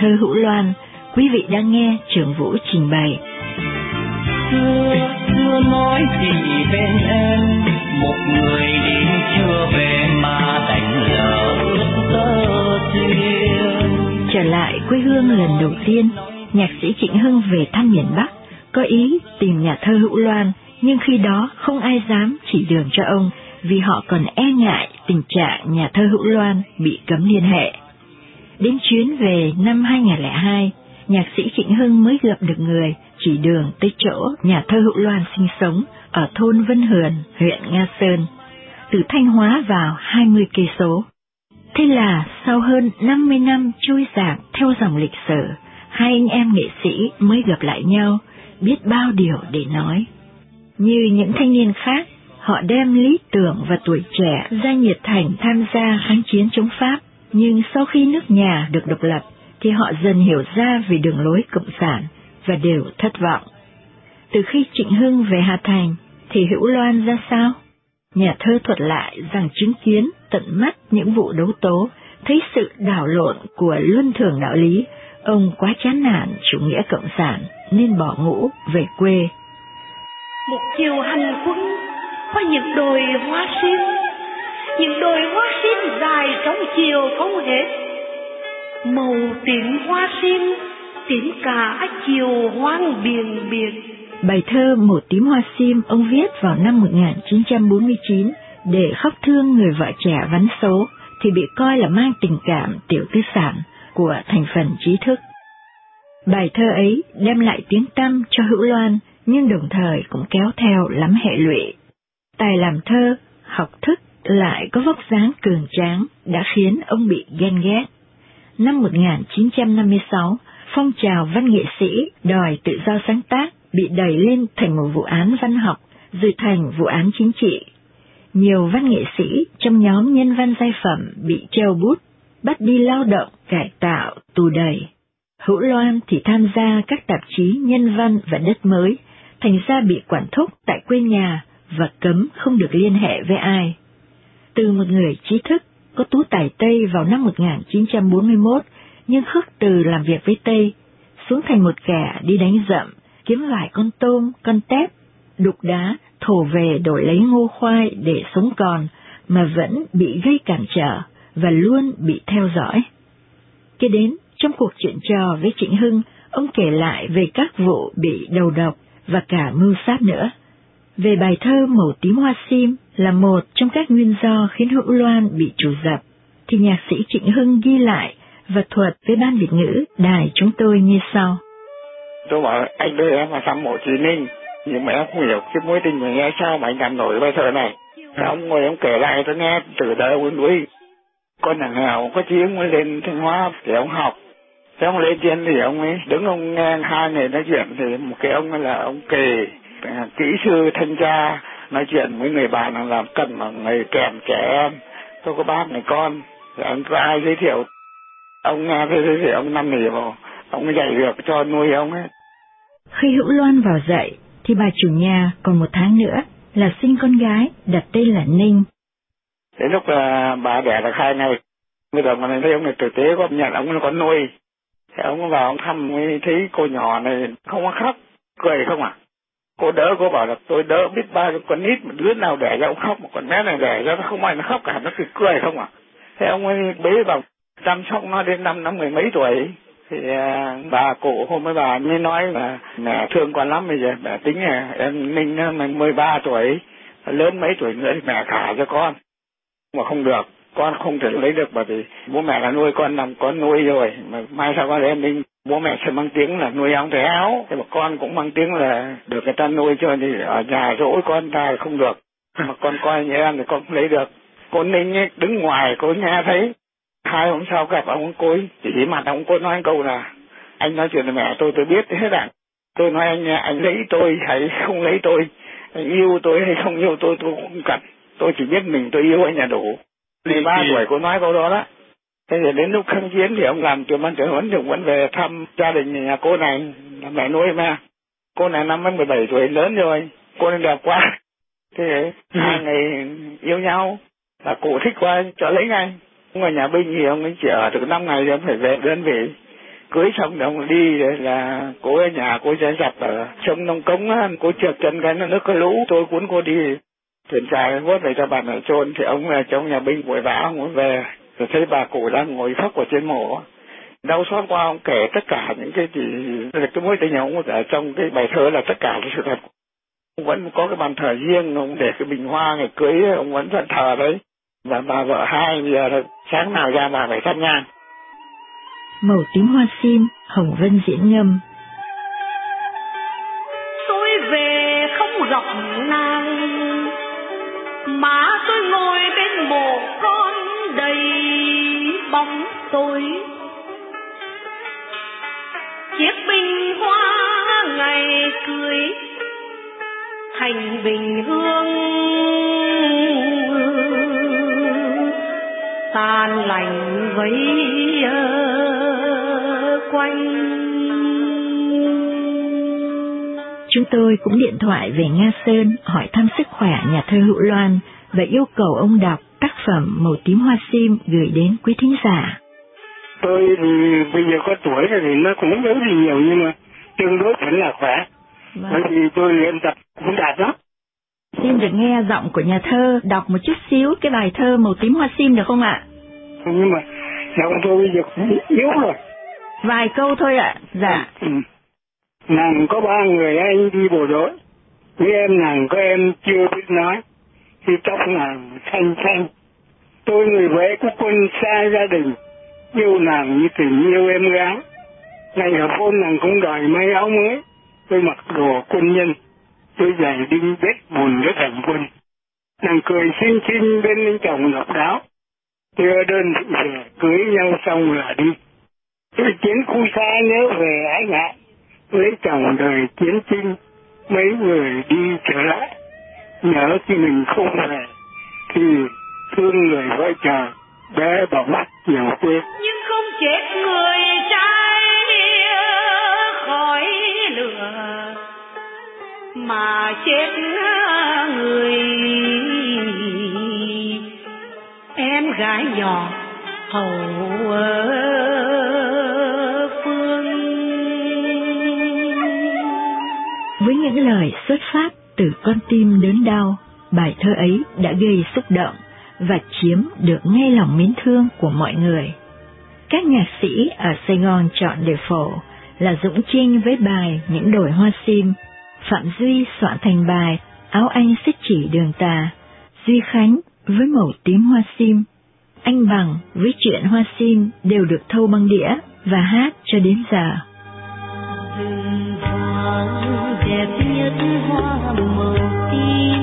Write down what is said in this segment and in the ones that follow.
thơ Hữu Loan, quý vị đang nghe Trường Vũ trình bày. Xưa, xưa nói gì bên em, một người đi chưa về mà đành lỡ tơ duyên. Trở lại quê hương lần đầu tiên, nhạc sĩ Trịnh Hưng về thăm miền Bắc, có ý tìm nhà thơ Hữu Loan, nhưng khi đó không ai dám chỉ đường cho ông vì họ còn e ngại tình trạng nhà thơ Hữu Loan bị cấm liên hệ. Đến chuyến về năm 2002, nhạc sĩ Trịnh Hưng mới gặp được người chỉ đường tới chỗ nhà thơ Hữu Loan sinh sống ở thôn Vân Hườn, huyện Nga Sơn, từ Thanh Hóa vào 20 cây số. Thế là sau hơn 50 năm trôi giạt theo dòng lịch sử, hai anh em nghệ sĩ mới gặp lại nhau, biết bao điều để nói. Như những thanh niên khác, họ đem lý tưởng và tuổi trẻ ra nhiệt thành tham gia kháng chiến chống Pháp, nhưng sau khi nước nhà được độc lập, thì họ dần hiểu ra về đường lối cộng sản và đều thất vọng. Từ khi Trịnh Hưng về Hà Thành, thì Hữu Loan ra sao? Nhà thơ thuật lại rằng chứng kiến tận mắt những vụ đấu tố, thấy sự đảo lộn của luân thường đạo lý, ông quá chán nản chủ nghĩa cộng sản nên bỏ ngũ về quê. Một chiều hành quân qua những đồi hoa xiêm những đồi hoa sim dài trong chiều không hết. Màu tím hoa sim, tím cả chiều hoang biển biệt. Bài thơ Một tím hoa sim ông viết vào năm 1949 để khóc thương người vợ trẻ vắn số thì bị coi là mang tình cảm tiểu tư sản của thành phần trí thức. Bài thơ ấy đem lại tiếng tăm cho Hữu Loan nhưng đồng thời cũng kéo theo lắm hệ lụy. Tài làm thơ, học thức lại có vóc dáng cường tráng đã khiến ông bị ghen ghét. Năm 1956, phong trào văn nghệ sĩ đòi tự do sáng tác bị đẩy lên thành một vụ án văn học, rồi thành vụ án chính trị. Nhiều văn nghệ sĩ trong nhóm nhân văn giai phẩm bị treo bút, bắt đi lao động, cải tạo, tù đầy. Hữu Loan thì tham gia các tạp chí nhân văn và đất mới, thành ra bị quản thúc tại quê nhà và cấm không được liên hệ với ai. Từ một người trí thức có tú tài Tây vào năm 1941 nhưng khước từ làm việc với Tây, xuống thành một kẻ đi đánh dậm, kiếm lại con tôm, con tép, đục đá, thổ về đổi lấy ngô khoai để sống còn, mà vẫn bị gây cản trở và luôn bị theo dõi. Kế đến, trong cuộc chuyện trò với Trịnh Hưng, ông kể lại về các vụ bị đầu độc và cả mưu sát nữa. Về bài thơ Màu tím hoa sim là một trong các nguyên do khiến Hữu Loan bị trù dập, thì nhạc sĩ Trịnh Hưng ghi lại và thuật với ban Việt ngữ đài chúng tôi như sau. Tôi bảo anh đưa em vào thăm mộ Chí Ninh, nhưng mà em không hiểu cái mối tình mà nghe sao mà anh làm nổi bài thơ này. Thế ông ngồi ông kể lại tôi nghe từ đời ông núi. Con thằng nào có tiếng mới lên Thanh Hóa để ông học. Thế ông lên trên thì ông ấy đứng ông nghe hai người nói chuyện thì một cái ông là ông kề kỹ sư thanh tra nói chuyện với người bạn làm cần mà người kèm trẻ em. Tôi có ba người con ông có ai giới thiệu? Ông nghe thế thì ông năn nỉ vào ông dạy việc cho nuôi ông ấy. Khi hữu loan vào dạy thì bà chủ nhà còn một tháng nữa là sinh con gái đặt tên là ninh. Đến lúc là bà đẻ được hai ngày bây giờ mà thấy ông này tử tế có nhận ông là con nuôi. Thì ông vào ông thăm mới thấy cô nhỏ này không có khóc cười không à cô đỡ, cô bảo là tôi đỡ biết bao nhiêu con nít mà đứa nào đẻ ra ông khóc, mà con bé này đẻ ra nó không ai nó khóc cả, nó cứ cười không à? Thế ông ấy bế vào chăm sóc nó đến năm năm mười mấy tuổi. Thì à, bà cụ hôm ấy bà mới nói là mẹ thương con lắm bây giờ, mẹ tính là em ninh mình mười ba tuổi, lớn mấy tuổi nữa thì mẹ thả cho con. Mà không được, con không thể lấy được bởi vì bố mẹ là nuôi con làm con nuôi rồi, mà mai sau con em ninh bố mẹ sẽ mang tiếng là nuôi ong thể áo. Thế mà con cũng mang tiếng là được người ta nuôi cho thì ở nhà dỗi con ta không được. Mà con coi như em thì con không lấy được. Cô ninh ấy, đứng ngoài cô nghe thấy. Hai hôm sau gặp ông ấy chỉ mặt ông cô nói câu là anh nói chuyện với mẹ tôi tôi biết hết ạ. Tôi nói anh anh lấy tôi hay không lấy tôi? Anh yêu tôi hay không yêu tôi tôi cũng không cần. Tôi chỉ biết mình tôi yêu anh là đủ. Mười ba tuổi cô nói câu đó đó thế thì đến lúc kháng chiến thì ông làm trưởng ban trưởng huấn thì vẫn về thăm gia đình nhà cô này. Là mẹ nuôi mà. Cô này năm mới mười bảy tuổi lớn rồi. Cô này đẹp quá. Thế hai người yêu nhau. Là cụ thích quá cho lấy ngay. Ông ở nhà binh thì ông ấy chỉ ở được năm ngày ông phải về đơn vị. Cưới xong thì ông đi là cô ở nhà cô sẽ giặt ở sông nông cống á. Cô trượt chân cái nước có lũ tôi cuốn cô đi. Thuyền trài vớt về cho bà ở chôn thì ông là trong nhà binh vội vã ông ấy về rồi thấy bà cụ đang ngồi khóc ở trên mộ. Đau xót qua ông kể tất cả những cái gì. Là cái mối tình ông ở trong cái bài thơ là tất cả cái sự thật. Ông vẫn có cái bàn thờ riêng, ông để cái bình hoa ngày cưới, ông vẫn vẫn thờ đấy. Và bà vợ hai bây giờ sáng nào ra bà phải thắp nhang. Màu tím hoa sim, hồng vân diễn ngâm tôi. Chiếc bình hoa ngày cưới, thành bình hương. Tan lành vấy quanh. Chúng tôi cũng điện thoại về Nga Sơn, hỏi thăm sức khỏe nhà thơ Hữu Loan và yêu cầu ông đọc tác phẩm Màu tím hoa sim gửi đến quý thính giả. Tôi thì bây giờ có tuổi rồi thì nó cũng giấu gì nhiều nhưng mà tương đối vẫn là khỏe. Vâng. Bởi vì tôi luyện tập cũng đạt lắm. Xin được nghe giọng của nhà thơ đọc một chút xíu cái bài thơ Màu tím hoa sim được không ạ? Nhưng mà giọng tôi bây giờ cũng yếu rồi. Vài câu thôi ạ. Dạ. Ừ. Nàng có ba người anh đi bộ đội. Với em nàng có em chưa biết nói. Khi tóc nàng xanh xanh. Tôi người vẽ của quân xa gia đình. Yêu nàng như tình yêu em gái. Ngày hợp hôn nàng cũng đòi may áo mới. Tôi mặc đồ quân nhân. Tôi giày đinh bết bùn với thành quân. Nàng cười xinh xinh bên linh chồng ngọc đáo. Đưa đơn thị về cưới nhau xong là đi. Tôi chiến khu xa nhớ về ái ngại lấy chồng đời chiến tranh mấy người đi trở lại nhớ khi mình không về, thì thương người vợ chồng bé bỏng mắt nhiều quên nhưng không chết người trai khỏi lửa mà chết người em gái nhỏ hầu Với những lời xuất phát từ con tim đớn đau, bài thơ ấy đã gây xúc động và chiếm được ngay lòng mến thương của mọi người. Các nhạc sĩ ở Sài Gòn chọn để phổ là Dũng Trinh với bài Những đồi hoa sim, Phạm Duy soạn thành bài Áo anh xích chỉ đường tà, Duy Khánh với màu tím hoa sim, anh Bằng với chuyện hoa sim đều được thâu băng đĩa và hát cho đến giờ đẹp nhất hoa màu tím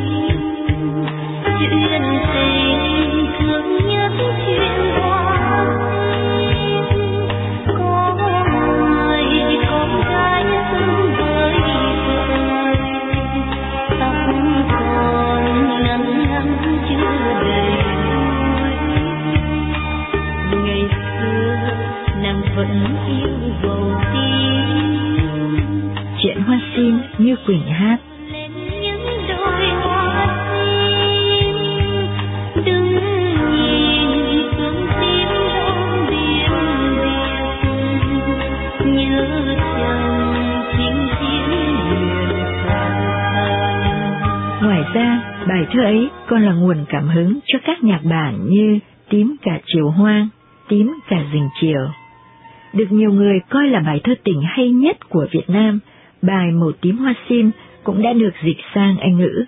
vẫn yêu bầu hoa sim như Quỳnh hát. Ngoài ra, bài thơ ấy còn là nguồn cảm hứng cho các nhạc bản như Tím cả chiều hoang, Tím cả rừng chiều. Được nhiều người coi là bài thơ tình hay nhất của Việt Nam bài Màu tím hoa sim cũng đã được dịch sang Anh ngữ.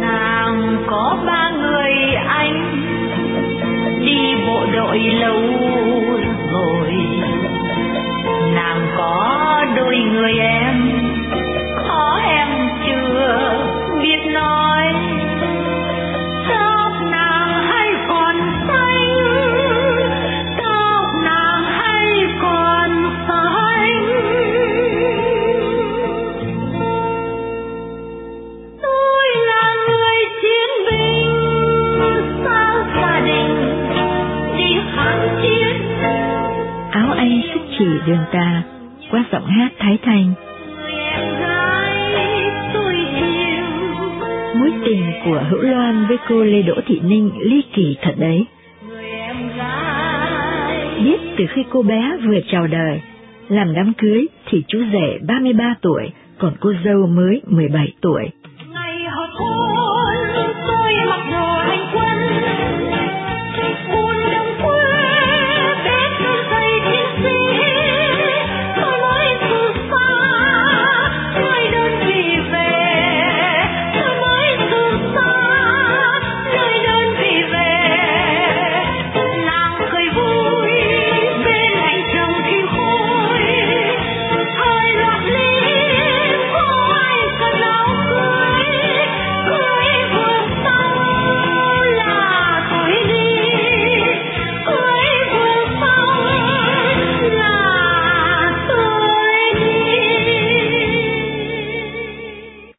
Nàng có ba người anh đi bộ đội lâu tình của Hữu Loan với cô Lê Đỗ Thị Ninh ly kỳ thật đấy. Biết từ khi cô bé vừa chào đời, làm đám cưới thì chú rể 33 tuổi, còn cô dâu mới 17 tuổi.